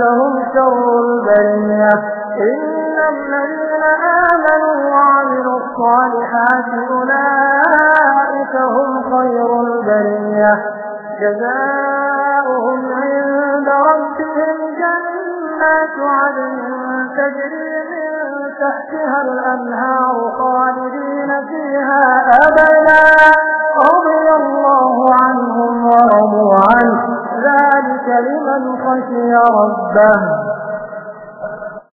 هم شر البرية إن الذين آمنوا وعملوا الصالحات أولئك هم خير البرية جزاؤهم عند ربهم جنات عدن تجري من تحتها الأنهار خالدين ذلك لمن خشي ربه.